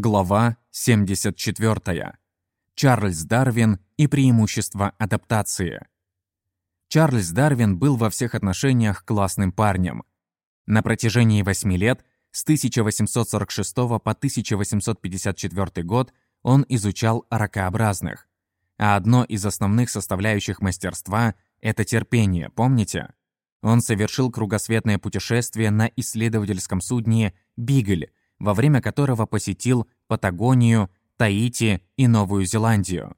Глава 74. Чарльз Дарвин и преимущества адаптации. Чарльз Дарвин был во всех отношениях классным парнем. На протяжении восьми лет, с 1846 по 1854 год, он изучал ракообразных. А одно из основных составляющих мастерства – это терпение, помните? Он совершил кругосветное путешествие на исследовательском судне «Бигль», во время которого посетил Патагонию, Таити и Новую Зеландию.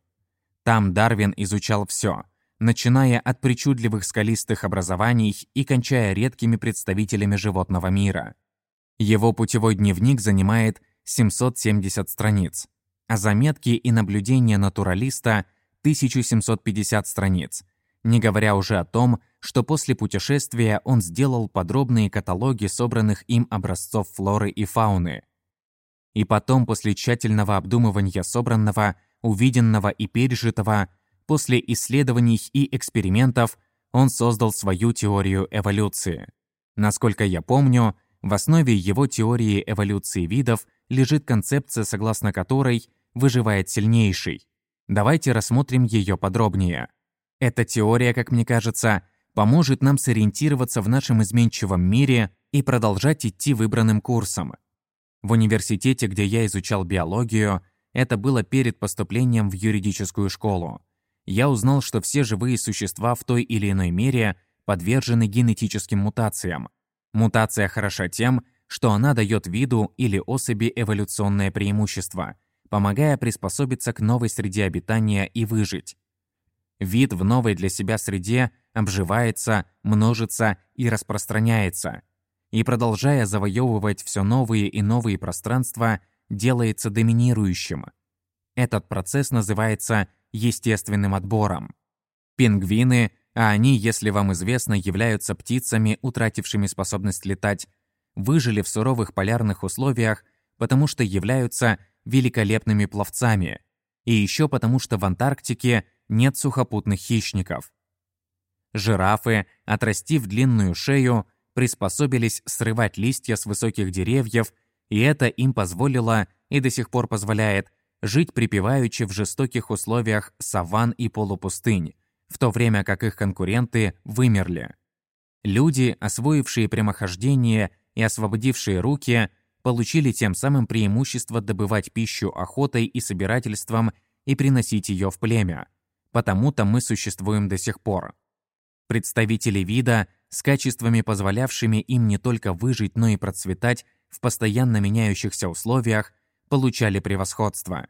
Там Дарвин изучал все, начиная от причудливых скалистых образований и кончая редкими представителями животного мира. Его путевой дневник занимает 770 страниц, а заметки и наблюдения натуралиста – 1750 страниц, не говоря уже о том, что после путешествия он сделал подробные каталоги собранных им образцов флоры и фауны. И потом, после тщательного обдумывания собранного, увиденного и пережитого, после исследований и экспериментов, он создал свою теорию эволюции. Насколько я помню, в основе его теории эволюции видов лежит концепция, согласно которой выживает сильнейший. Давайте рассмотрим ее подробнее. Эта теория, как мне кажется, поможет нам сориентироваться в нашем изменчивом мире и продолжать идти выбранным курсом. В университете, где я изучал биологию, это было перед поступлением в юридическую школу. Я узнал, что все живые существа в той или иной мере подвержены генетическим мутациям. Мутация хороша тем, что она дает виду или особи эволюционное преимущество, помогая приспособиться к новой среде обитания и выжить. Вид в новой для себя среде обживается, множится и распространяется. И продолжая завоевывать все новые и новые пространства, делается доминирующим. Этот процесс называется естественным отбором. Пингвины, а они, если вам известно, являются птицами, утратившими способность летать, выжили в суровых полярных условиях, потому что являются великолепными пловцами, и еще потому что в Антарктике нет сухопутных хищников. Жирафы, отрастив длинную шею, приспособились срывать листья с высоких деревьев, и это им позволило и до сих пор позволяет жить припеваючи в жестоких условиях саван и полупустынь, в то время как их конкуренты вымерли. Люди, освоившие прямохождение и освободившие руки, получили тем самым преимущество добывать пищу охотой и собирательством и приносить ее в племя – Потому-то мы существуем до сих пор. Представители вида, с качествами, позволявшими им не только выжить, но и процветать в постоянно меняющихся условиях, получали превосходство.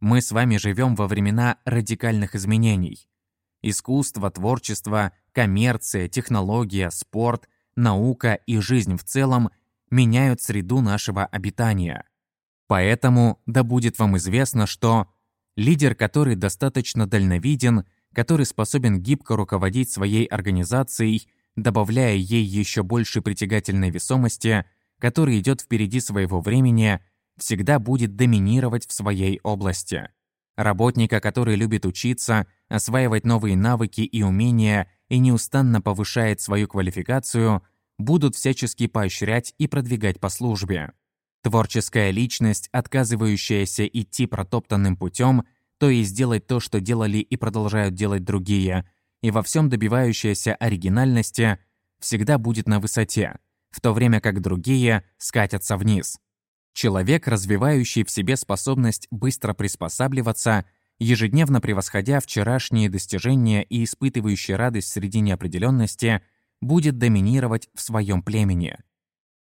Мы с вами живем во времена радикальных изменений. Искусство, творчество, коммерция, технология, спорт, наука и жизнь в целом меняют среду нашего обитания. Поэтому да будет вам известно, что Лидер, который достаточно дальновиден, который способен гибко руководить своей организацией, добавляя ей еще больше притягательной весомости, который идет впереди своего времени, всегда будет доминировать в своей области. Работника, который любит учиться, осваивать новые навыки и умения и неустанно повышает свою квалификацию, будут всячески поощрять и продвигать по службе. Творческая личность, отказывающаяся идти протоптанным путем, то есть делать то, что делали и продолжают делать другие, и во всем добивающаяся оригинальности, всегда будет на высоте, в то время как другие скатятся вниз. Человек, развивающий в себе способность быстро приспосабливаться, ежедневно превосходя вчерашние достижения и испытывающий радость среди неопределенности, будет доминировать в своем племени.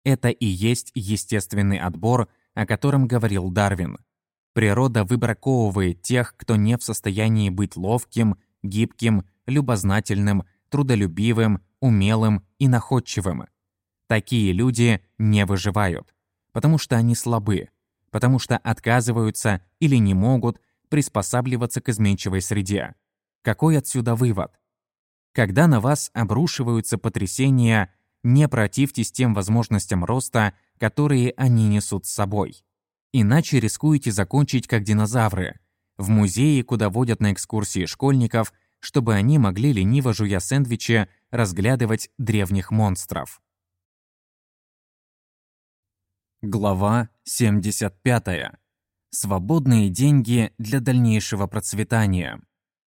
Это и есть естественный отбор, о котором говорил Дарвин. Природа выбраковывает тех, кто не в состоянии быть ловким, гибким, любознательным, трудолюбивым, умелым и находчивым. Такие люди не выживают, потому что они слабы, потому что отказываются или не могут приспосабливаться к изменчивой среде. Какой отсюда вывод? Когда на вас обрушиваются потрясения, не противьтесь тем возможностям роста, которые они несут с собой. Иначе рискуете закончить как динозавры. В музее, куда водят на экскурсии школьников, чтобы они могли, лениво жуя сэндвичи, разглядывать древних монстров. Глава 75. Свободные деньги для дальнейшего процветания.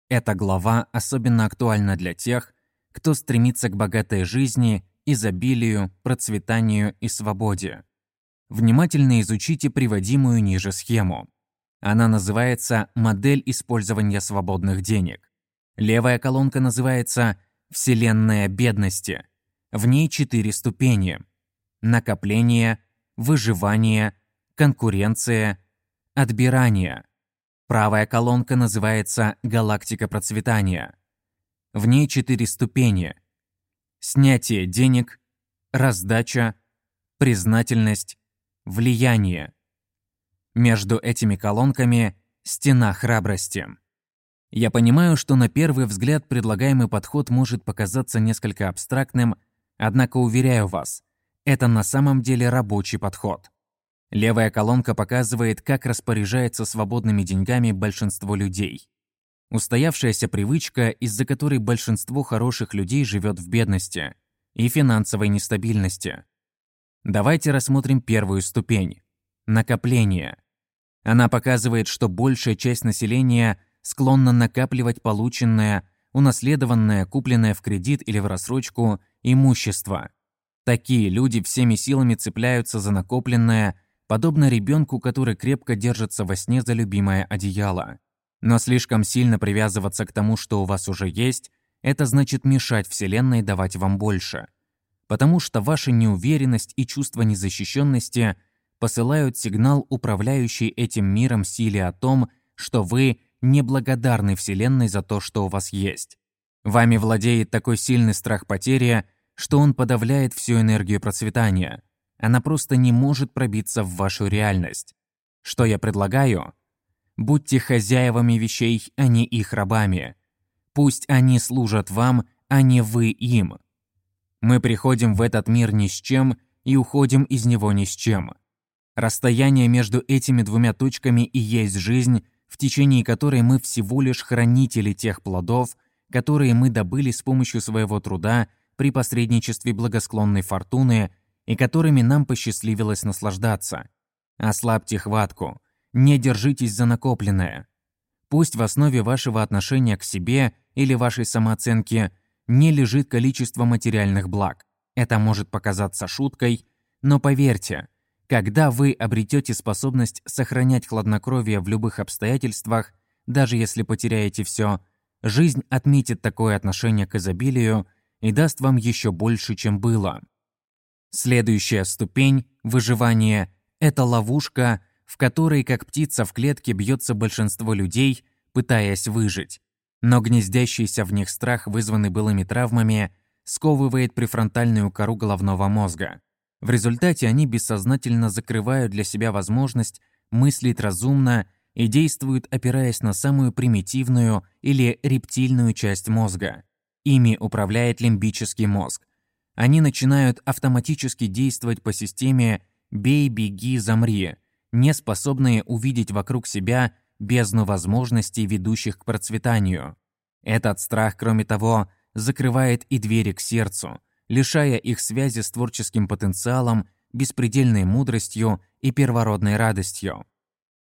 Эта глава особенно актуальна для тех, кто стремится к богатой жизни, изобилию, процветанию и свободе. Внимательно изучите приводимую ниже схему. Она называется «Модель использования свободных денег». Левая колонка называется «Вселенная бедности». В ней четыре ступени. Накопление, выживание, конкуренция, отбирание. Правая колонка называется «Галактика процветания». В ней четыре ступени. Снятие денег, раздача, признательность, влияние. Между этими колонками стена храбрости. Я понимаю, что на первый взгляд предлагаемый подход может показаться несколько абстрактным, однако уверяю вас, это на самом деле рабочий подход. Левая колонка показывает, как распоряжается свободными деньгами большинство людей. Устоявшаяся привычка, из-за которой большинство хороших людей живет в бедности и финансовой нестабильности. Давайте рассмотрим первую ступень – накопление. Она показывает, что большая часть населения склонна накапливать полученное, унаследованное, купленное в кредит или в рассрочку имущество. Такие люди всеми силами цепляются за накопленное – подобно ребенку, который крепко держится во сне за любимое одеяло. Но слишком сильно привязываться к тому, что у вас уже есть, это значит мешать Вселенной давать вам больше. Потому что ваша неуверенность и чувство незащищенности посылают сигнал управляющей этим миром силе о том, что вы неблагодарны Вселенной за то, что у вас есть. Вами владеет такой сильный страх потери, что он подавляет всю энергию процветания – она просто не может пробиться в вашу реальность. Что я предлагаю? Будьте хозяевами вещей, а не их рабами. Пусть они служат вам, а не вы им. Мы приходим в этот мир ни с чем и уходим из него ни с чем. Расстояние между этими двумя точками и есть жизнь, в течение которой мы всего лишь хранители тех плодов, которые мы добыли с помощью своего труда при посредничестве благосклонной фортуны и которыми нам посчастливилось наслаждаться. Ослабьте хватку, не держитесь за накопленное. Пусть в основе вашего отношения к себе или вашей самооценки не лежит количество материальных благ. Это может показаться шуткой, но поверьте, когда вы обретете способность сохранять хладнокровие в любых обстоятельствах, даже если потеряете все, жизнь отметит такое отношение к изобилию и даст вам еще больше, чем было. Следующая ступень выживания – это ловушка, в которой, как птица в клетке, бьется большинство людей, пытаясь выжить. Но гнездящийся в них страх, вызванный былыми травмами, сковывает префронтальную кору головного мозга. В результате они бессознательно закрывают для себя возможность мыслить разумно и действуют, опираясь на самую примитивную или рептильную часть мозга. Ими управляет лимбический мозг, они начинают автоматически действовать по системе «бей, беги, замри», не способные увидеть вокруг себя бездну возможностей, ведущих к процветанию. Этот страх, кроме того, закрывает и двери к сердцу, лишая их связи с творческим потенциалом, беспредельной мудростью и первородной радостью.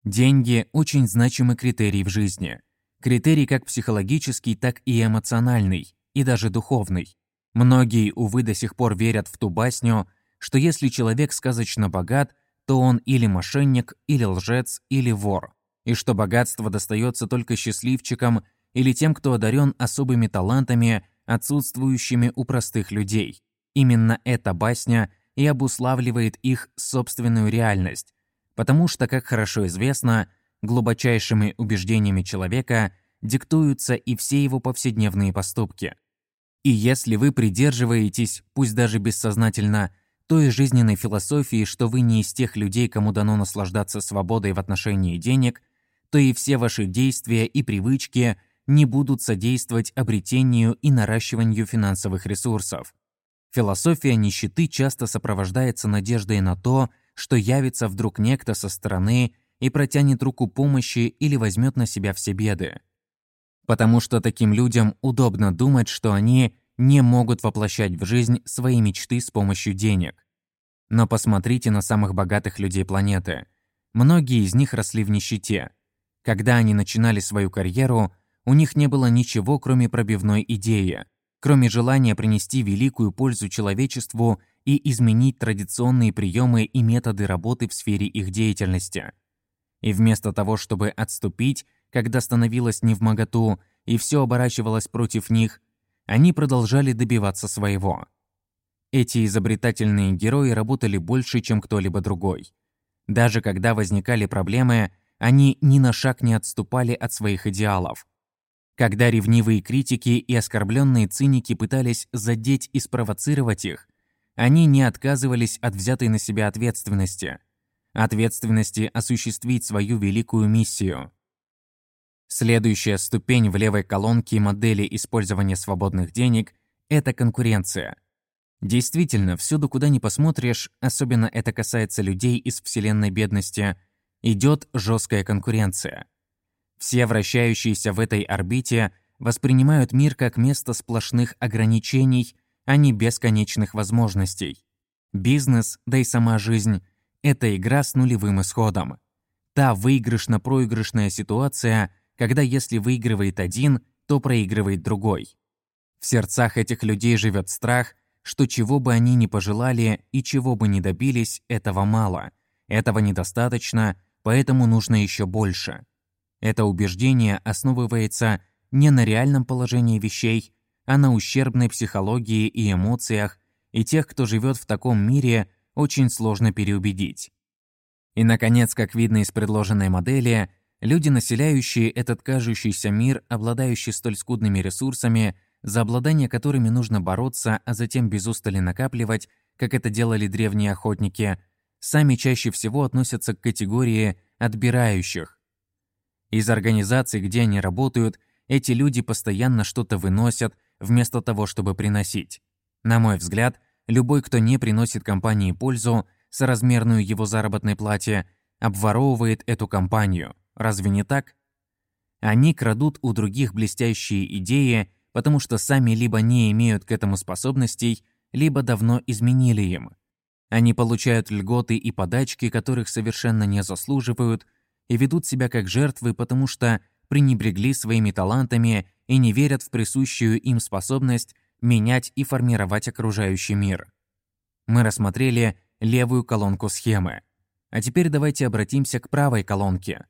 Деньги – очень значимый критерий в жизни. Критерий как психологический, так и эмоциональный, и даже духовный. Многие, увы, до сих пор верят в ту басню, что если человек сказочно богат, то он или мошенник, или лжец, или вор, и что богатство достается только счастливчикам или тем, кто одарен особыми талантами, отсутствующими у простых людей. Именно эта басня и обуславливает их собственную реальность, потому что, как хорошо известно, глубочайшими убеждениями человека диктуются и все его повседневные поступки – и если вы придерживаетесь, пусть даже бессознательно, той жизненной философии, что вы не из тех людей, кому дано наслаждаться свободой в отношении денег, то и все ваши действия и привычки не будут содействовать обретению и наращиванию финансовых ресурсов. Философия нищеты часто сопровождается надеждой на то, что явится вдруг некто со стороны и протянет руку помощи или возьмет на себя все беды потому что таким людям удобно думать, что они не могут воплощать в жизнь свои мечты с помощью денег. Но посмотрите на самых богатых людей планеты. Многие из них росли в нищете. Когда они начинали свою карьеру, у них не было ничего, кроме пробивной идеи, кроме желания принести великую пользу человечеству и изменить традиционные приемы и методы работы в сфере их деятельности. И вместо того, чтобы отступить, когда становилось невмоготу и все оборачивалось против них, они продолжали добиваться своего. Эти изобретательные герои работали больше, чем кто-либо другой. Даже когда возникали проблемы, они ни на шаг не отступали от своих идеалов. Когда ревнивые критики и оскорбленные циники пытались задеть и спровоцировать их, они не отказывались от взятой на себя ответственности. Ответственности осуществить свою великую миссию. Следующая ступень в левой колонке модели использования свободных денег – это конкуренция. Действительно, всюду, куда ни посмотришь, особенно это касается людей из вселенной бедности, идет жесткая конкуренция. Все вращающиеся в этой орбите воспринимают мир как место сплошных ограничений, а не бесконечных возможностей. Бизнес, да и сама жизнь – это игра с нулевым исходом. Та выигрышно-проигрышная ситуация, когда если выигрывает один, то проигрывает другой. В сердцах этих людей живет страх, что чего бы они ни пожелали и чего бы ни добились, этого мало, этого недостаточно, поэтому нужно еще больше. Это убеждение основывается не на реальном положении вещей, а на ущербной психологии и эмоциях, и тех, кто живет в таком мире, очень сложно переубедить. И, наконец, как видно из предложенной модели, Люди, населяющие этот кажущийся мир, обладающие столь скудными ресурсами, за обладание которыми нужно бороться, а затем без устали накапливать, как это делали древние охотники, сами чаще всего относятся к категории «отбирающих». Из организаций, где они работают, эти люди постоянно что-то выносят, вместо того, чтобы приносить. На мой взгляд, любой, кто не приносит компании пользу, соразмерную его заработной плате, обворовывает эту компанию. Разве не так? Они крадут у других блестящие идеи, потому что сами либо не имеют к этому способностей, либо давно изменили им. Они получают льготы и подачки, которых совершенно не заслуживают, и ведут себя как жертвы, потому что пренебрегли своими талантами и не верят в присущую им способность менять и формировать окружающий мир. Мы рассмотрели левую колонку схемы. А теперь давайте обратимся к правой колонке.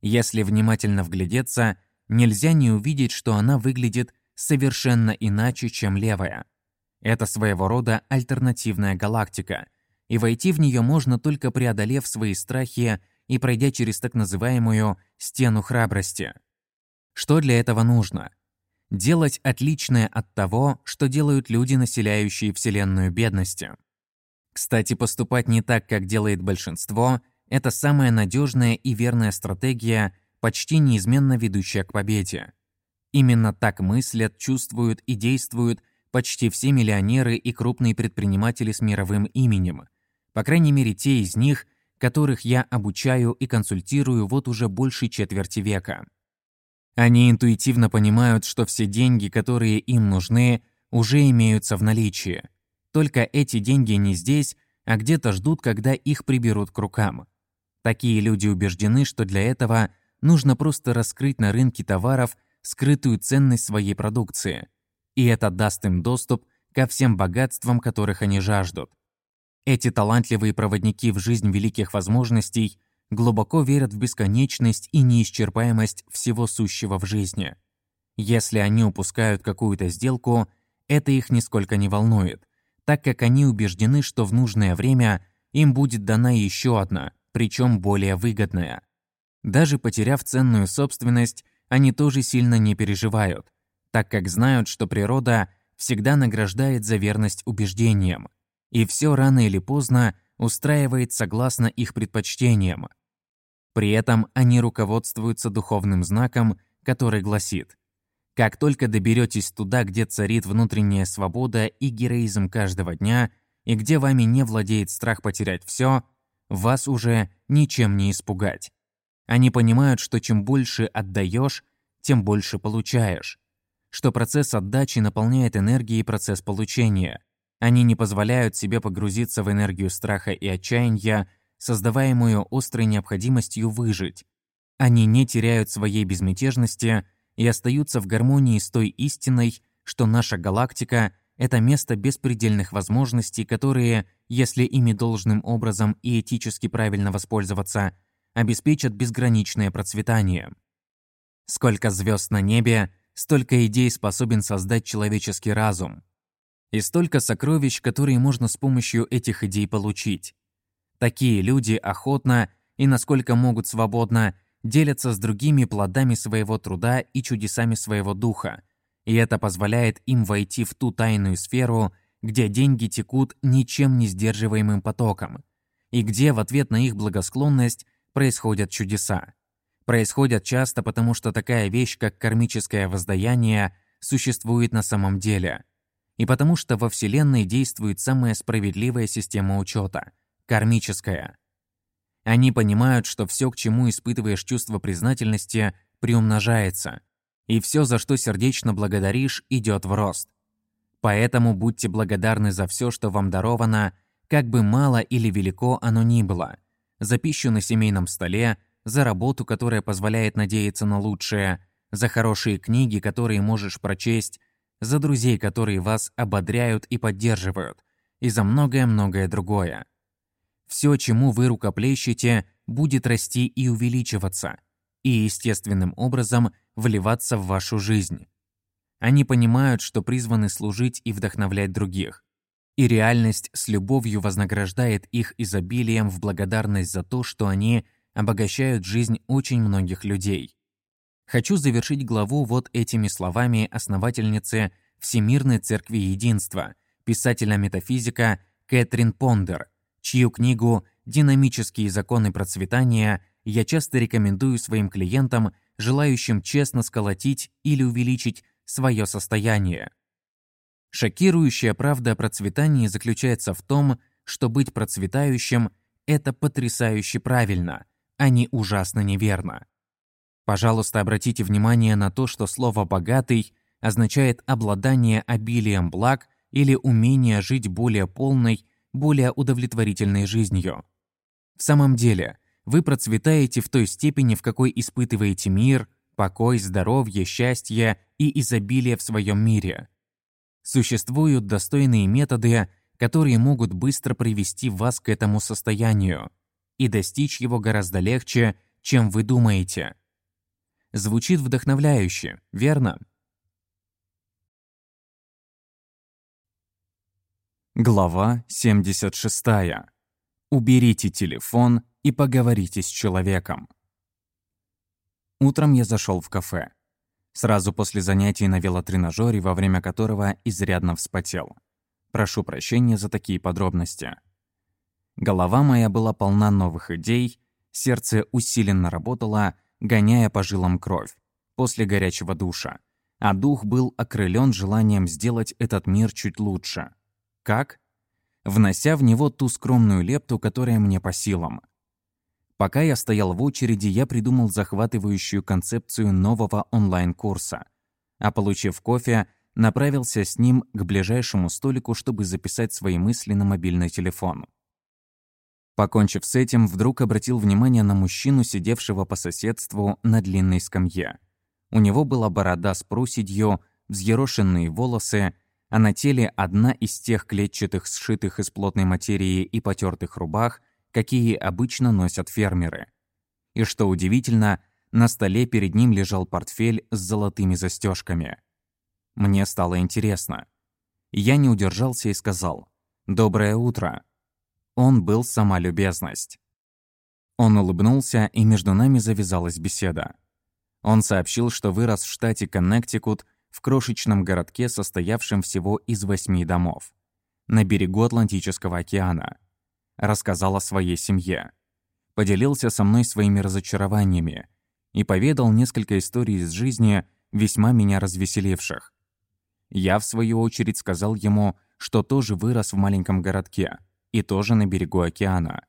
Если внимательно вглядеться, нельзя не увидеть, что она выглядит совершенно иначе, чем левая. Это своего рода альтернативная галактика, и войти в нее можно только преодолев свои страхи и пройдя через так называемую «стену храбрости». Что для этого нужно? Делать отличное от того, что делают люди, населяющие Вселенную бедности. Кстати, поступать не так, как делает большинство, это самая надежная и верная стратегия, почти неизменно ведущая к победе. Именно так мыслят, чувствуют и действуют почти все миллионеры и крупные предприниматели с мировым именем. По крайней мере, те из них, которых я обучаю и консультирую вот уже больше четверти века. Они интуитивно понимают, что все деньги, которые им нужны, уже имеются в наличии. Только эти деньги не здесь, а где-то ждут, когда их приберут к рукам. Такие люди убеждены, что для этого нужно просто раскрыть на рынке товаров скрытую ценность своей продукции, и это даст им доступ ко всем богатствам, которых они жаждут. Эти талантливые проводники в жизнь великих возможностей глубоко верят в бесконечность и неисчерпаемость всего сущего в жизни. Если они упускают какую-то сделку, это их нисколько не волнует, так как они убеждены, что в нужное время им будет дана еще одна, причем более выгодная. Даже потеряв ценную собственность, они тоже сильно не переживают, так как знают, что природа всегда награждает за верность убеждениям, и все рано или поздно устраивает согласно их предпочтениям. При этом они руководствуются духовным знаком, который гласит «Как только доберетесь туда, где царит внутренняя свобода и героизм каждого дня, и где вами не владеет страх потерять все, вас уже ничем не испугать. Они понимают, что чем больше отдаешь, тем больше получаешь. Что процесс отдачи наполняет энергией процесс получения. Они не позволяют себе погрузиться в энергию страха и отчаяния, создаваемую острой необходимостью выжить. Они не теряют своей безмятежности и остаются в гармонии с той истиной, что наша галактика — это место беспредельных возможностей, которые, если ими должным образом и этически правильно воспользоваться, обеспечат безграничное процветание. Сколько звезд на небе, столько идей способен создать человеческий разум. И столько сокровищ, которые можно с помощью этих идей получить. Такие люди охотно и насколько могут свободно делятся с другими плодами своего труда и чудесами своего духа, и это позволяет им войти в ту тайную сферу, где деньги текут ничем не сдерживаемым потоком, и где в ответ на их благосклонность происходят чудеса. Происходят часто, потому что такая вещь, как кармическое воздаяние, существует на самом деле, и потому что во Вселенной действует самая справедливая система учета – кармическая. Они понимают, что все, к чему испытываешь чувство признательности, приумножается, и все, за что сердечно благодаришь, идет в рост. Поэтому будьте благодарны за все, что вам даровано, как бы мало или велико оно ни было, за пищу на семейном столе, за работу, которая позволяет надеяться на лучшее, за хорошие книги, которые можешь прочесть, за друзей, которые вас ободряют и поддерживают, и за многое-многое другое. Все, чему вы рукоплещете, будет расти и увеличиваться, и естественным образом вливаться в вашу жизнь. Они понимают, что призваны служить и вдохновлять других. И реальность с любовью вознаграждает их изобилием в благодарность за то, что они обогащают жизнь очень многих людей. Хочу завершить главу вот этими словами основательницы Всемирной Церкви Единства, писателя-метафизика Кэтрин Пондер – чью книгу «Динамические законы процветания» я часто рекомендую своим клиентам, желающим честно сколотить или увеличить свое состояние. Шокирующая правда о процветании заключается в том, что быть процветающим – это потрясающе правильно, не ужасно неверно. Пожалуйста, обратите внимание на то, что слово «богатый» означает обладание обилием благ или умение жить более полной более удовлетворительной жизнью. В самом деле, вы процветаете в той степени, в какой испытываете мир, покой, здоровье, счастье и изобилие в своем мире. Существуют достойные методы, которые могут быстро привести вас к этому состоянию, и достичь его гораздо легче, чем вы думаете. Звучит вдохновляюще, верно? Глава 76. Уберите телефон и поговорите с человеком. Утром я зашел в кафе. Сразу после занятий на велотренажере, во время которого изрядно вспотел. Прошу прощения за такие подробности. Голова моя была полна новых идей, сердце усиленно работало, гоняя по жилам кровь, после горячего душа, а дух был окрылен желанием сделать этот мир чуть лучше. Как? Внося в него ту скромную лепту, которая мне по силам. Пока я стоял в очереди, я придумал захватывающую концепцию нового онлайн-курса. А получив кофе, направился с ним к ближайшему столику, чтобы записать свои мысли на мобильный телефон. Покончив с этим, вдруг обратил внимание на мужчину, сидевшего по соседству на длинной скамье. У него была борода с проседью, взъерошенные волосы, а на теле одна из тех клетчатых, сшитых из плотной материи и потертых рубах, какие обычно носят фермеры. И что удивительно, на столе перед ним лежал портфель с золотыми застежками. Мне стало интересно. Я не удержался и сказал «Доброе утро». Он был сама любезность. Он улыбнулся, и между нами завязалась беседа. Он сообщил, что вырос в штате Коннектикут в крошечном городке, состоявшем всего из восьми домов, на берегу Атлантического океана. Рассказал о своей семье. Поделился со мной своими разочарованиями и поведал несколько историй из жизни, весьма меня развеселивших. Я, в свою очередь, сказал ему, что тоже вырос в маленьком городке и тоже на берегу океана.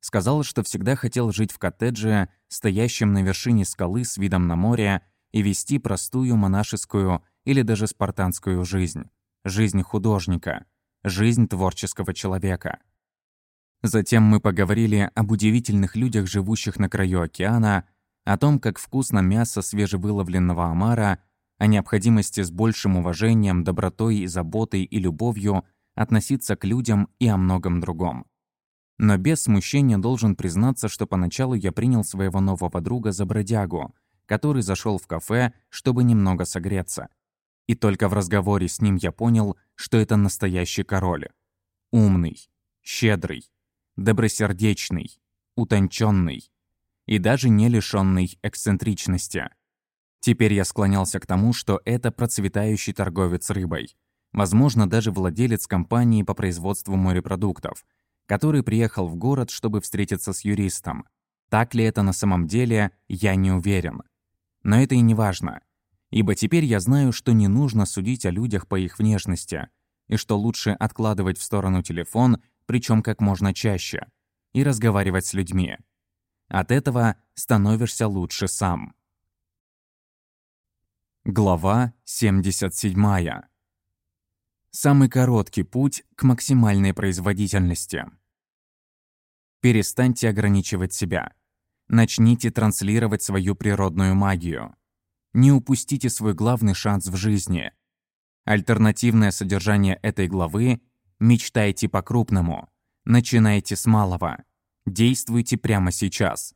Сказал, что всегда хотел жить в коттедже, стоящем на вершине скалы с видом на море и вести простую монашескую или даже спартанскую жизнь, жизнь художника, жизнь творческого человека. Затем мы поговорили об удивительных людях, живущих на краю океана, о том, как вкусно мясо свежевыловленного омара, о необходимости с большим уважением, добротой заботой и любовью относиться к людям и о многом другом. Но без смущения должен признаться, что поначалу я принял своего нового друга за бродягу, который зашел в кафе, чтобы немного согреться. И только в разговоре с ним я понял, что это настоящий король. Умный, щедрый, добросердечный, утонченный и даже не лишенный эксцентричности. Теперь я склонялся к тому, что это процветающий торговец рыбой, возможно, даже владелец компании по производству морепродуктов, который приехал в город, чтобы встретиться с юристом. Так ли это на самом деле, я не уверен. Но это и не важно, ибо теперь я знаю, что не нужно судить о людях по их внешности, и что лучше откладывать в сторону телефон, причем как можно чаще, и разговаривать с людьми. От этого становишься лучше сам. Глава 77. Самый короткий путь к максимальной производительности. Перестаньте ограничивать себя. Начните транслировать свою природную магию. Не упустите свой главный шанс в жизни. Альтернативное содержание этой главы – мечтайте по-крупному, начинайте с малого, действуйте прямо сейчас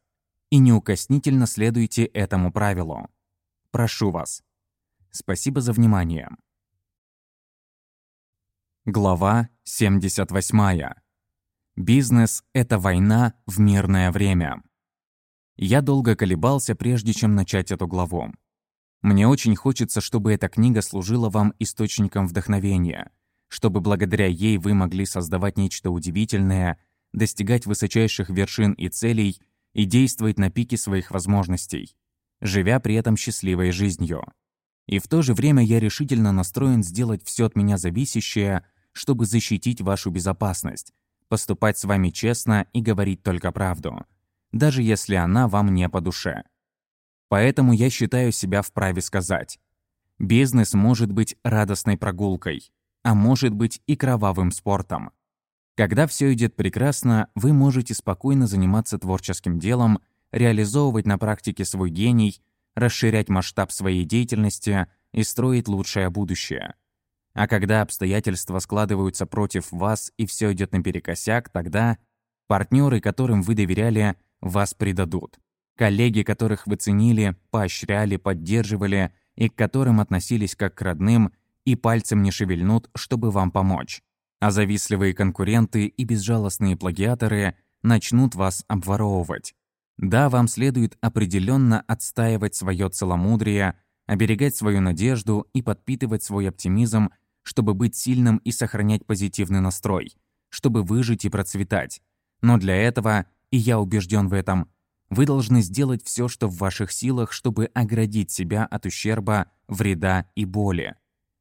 и неукоснительно следуйте этому правилу. Прошу вас. Спасибо за внимание. Глава 78. Бизнес – это война в мирное время. Я долго колебался, прежде чем начать эту главу. Мне очень хочется, чтобы эта книга служила вам источником вдохновения, чтобы благодаря ей вы могли создавать нечто удивительное, достигать высочайших вершин и целей и действовать на пике своих возможностей, живя при этом счастливой жизнью. И в то же время я решительно настроен сделать все от меня зависящее, чтобы защитить вашу безопасность, поступать с вами честно и говорить только правду, даже если она вам не по душе. Поэтому я считаю себя вправе сказать, бизнес может быть радостной прогулкой, а может быть и кровавым спортом. Когда все идет прекрасно, вы можете спокойно заниматься творческим делом, реализовывать на практике свой гений, расширять масштаб своей деятельности и строить лучшее будущее. А когда обстоятельства складываются против вас и все идет наперекосяк, тогда партнеры, которым вы доверяли, вас предадут. Коллеги, которых вы ценили, поощряли, поддерживали и к которым относились как к родным, и пальцем не шевельнут, чтобы вам помочь. А завистливые конкуренты и безжалостные плагиаторы начнут вас обворовывать. Да, вам следует определенно отстаивать свое целомудрие, оберегать свою надежду и подпитывать свой оптимизм чтобы быть сильным и сохранять позитивный настрой, чтобы выжить и процветать. Но для этого, и я убежден в этом, вы должны сделать все, что в ваших силах, чтобы оградить себя от ущерба, вреда и боли.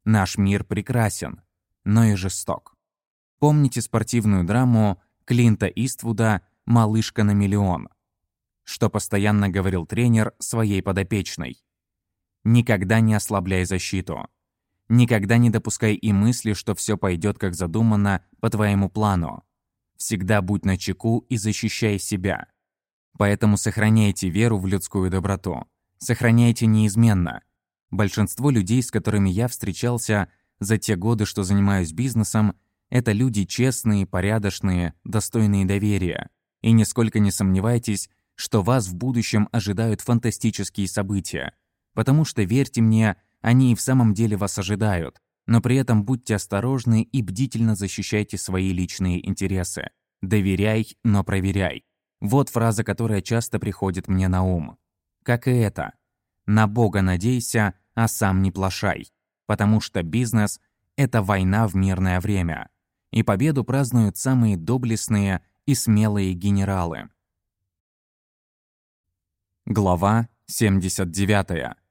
Наш мир прекрасен, но и жесток. Помните спортивную драму Клинта Иствуда «Малышка на миллион», что постоянно говорил тренер своей подопечной. Никогда не ослабляй защиту. Никогда не допускай и мысли, что все пойдет как задумано по твоему плану. Всегда будь начеку и защищай себя. Поэтому сохраняйте веру в людскую доброту. Сохраняйте неизменно. Большинство людей, с которыми я встречался за те годы, что занимаюсь бизнесом, это люди честные, порядочные, достойные доверия. И нисколько не сомневайтесь, что вас в будущем ожидают фантастические события. Потому что, верьте мне, они и в самом деле вас ожидают, но при этом будьте осторожны и бдительно защищайте свои личные интересы. Доверяй, но проверяй. Вот фраза, которая часто приходит мне на ум. Как и это. На Бога надейся, а сам не плашай. Потому что бизнес – это война в мирное время. И победу празднуют самые доблестные и смелые генералы. Глава 79.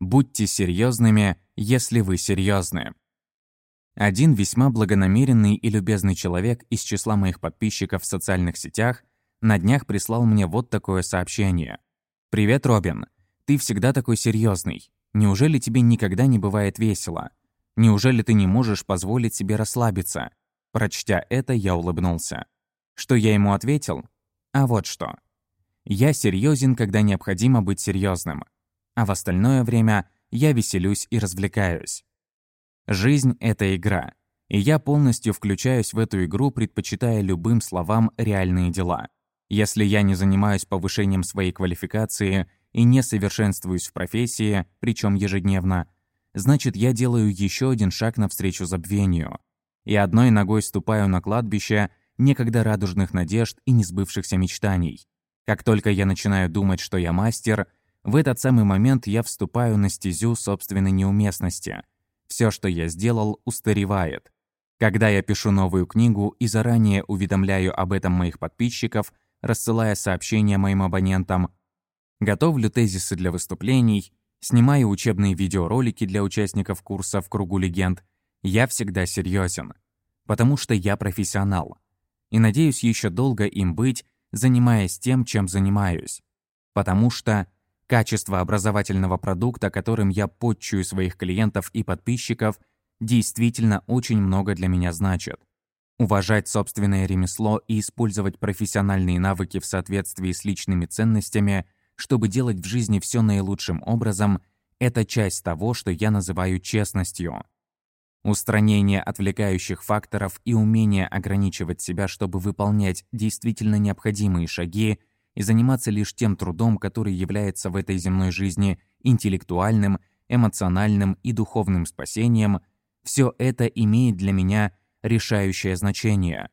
Будьте серьезными, если вы серьезны. Один весьма благонамеренный и любезный человек из числа моих подписчиков в социальных сетях на днях прислал мне вот такое сообщение. «Привет, Робин. Ты всегда такой серьезный. Неужели тебе никогда не бывает весело? Неужели ты не можешь позволить себе расслабиться?» Прочтя это, я улыбнулся. Что я ему ответил? А вот что. Я серьезен, когда необходимо быть серьезным, а в остальное время я веселюсь и развлекаюсь. Жизнь — это игра, и я полностью включаюсь в эту игру, предпочитая любым словам реальные дела. Если я не занимаюсь повышением своей квалификации и не совершенствуюсь в профессии, причем ежедневно, значит, я делаю еще один шаг навстречу забвению. И одной ногой ступаю на кладбище некогда радужных надежд и несбывшихся мечтаний. Как только я начинаю думать, что я мастер, в этот самый момент я вступаю на стезю собственной неуместности. Все, что я сделал, устаревает. Когда я пишу новую книгу и заранее уведомляю об этом моих подписчиков, рассылая сообщения моим абонентам, готовлю тезисы для выступлений, снимаю учебные видеоролики для участников курса в кругу легенд, я всегда серьезен, потому что я профессионал. И надеюсь еще долго им быть, занимаясь тем, чем занимаюсь. Потому что качество образовательного продукта, которым я подчую своих клиентов и подписчиков, действительно очень много для меня значит. Уважать собственное ремесло и использовать профессиональные навыки в соответствии с личными ценностями, чтобы делать в жизни все наилучшим образом, это часть того, что я называю честностью. Устранение отвлекающих факторов и умение ограничивать себя, чтобы выполнять действительно необходимые шаги и заниматься лишь тем трудом, который является в этой земной жизни интеллектуальным, эмоциональным и духовным спасением, все это имеет для меня решающее значение.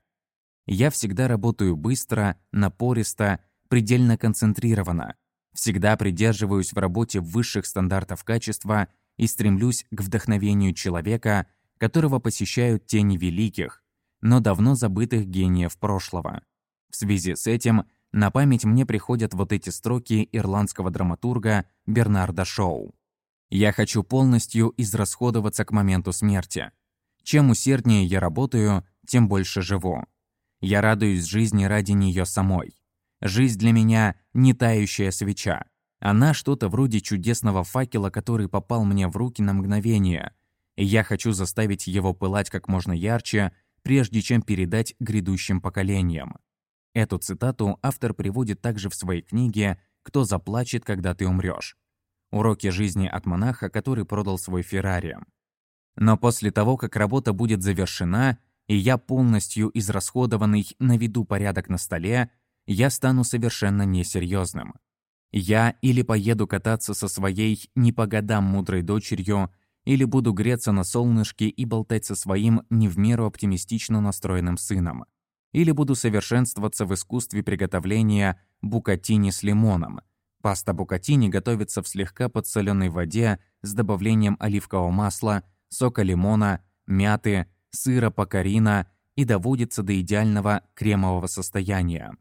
Я всегда работаю быстро, напористо, предельно концентрированно, всегда придерживаюсь в работе высших стандартов качества и стремлюсь к вдохновению человека – которого посещают тени великих, но давно забытых гениев прошлого. В связи с этим на память мне приходят вот эти строки ирландского драматурга Бернарда Шоу. «Я хочу полностью израсходоваться к моменту смерти. Чем усерднее я работаю, тем больше живу. Я радуюсь жизни ради нее самой. Жизнь для меня — не тающая свеча. Она что-то вроде чудесного факела, который попал мне в руки на мгновение, и я хочу заставить его пылать как можно ярче, прежде чем передать грядущим поколениям. Эту цитату автор приводит также в своей книге «Кто заплачет, когда ты умрешь?» Уроки жизни от монаха, который продал свой Феррари. Но после того, как работа будет завершена, и я полностью израсходованный наведу порядок на столе, я стану совершенно несерьезным. Я или поеду кататься со своей не по годам мудрой дочерью, или буду греться на солнышке и болтать со своим не в меру оптимистично настроенным сыном, или буду совершенствоваться в искусстве приготовления букатини с лимоном. Паста букатини готовится в слегка подсоленной воде с добавлением оливкового масла, сока лимона, мяты, сыра покарина и доводится до идеального кремового состояния.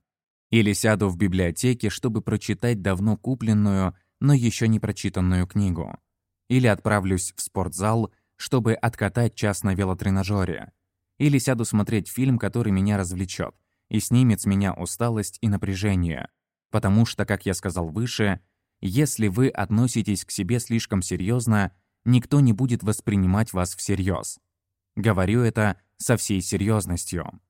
Или сяду в библиотеке, чтобы прочитать давно купленную, но еще не прочитанную книгу или отправлюсь в спортзал, чтобы откатать час на велотренажере, или сяду смотреть фильм, который меня развлечет и снимет с меня усталость и напряжение. Потому что, как я сказал выше, если вы относитесь к себе слишком серьезно, никто не будет воспринимать вас всерьез. Говорю это со всей серьезностью.